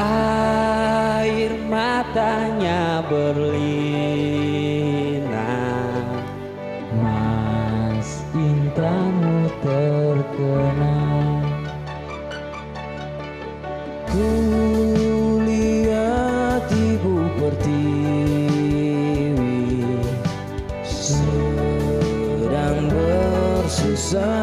Air matanya berlinang Mas Intanmu terkenang Ku lihat ibu pertiwi Sedang bersusah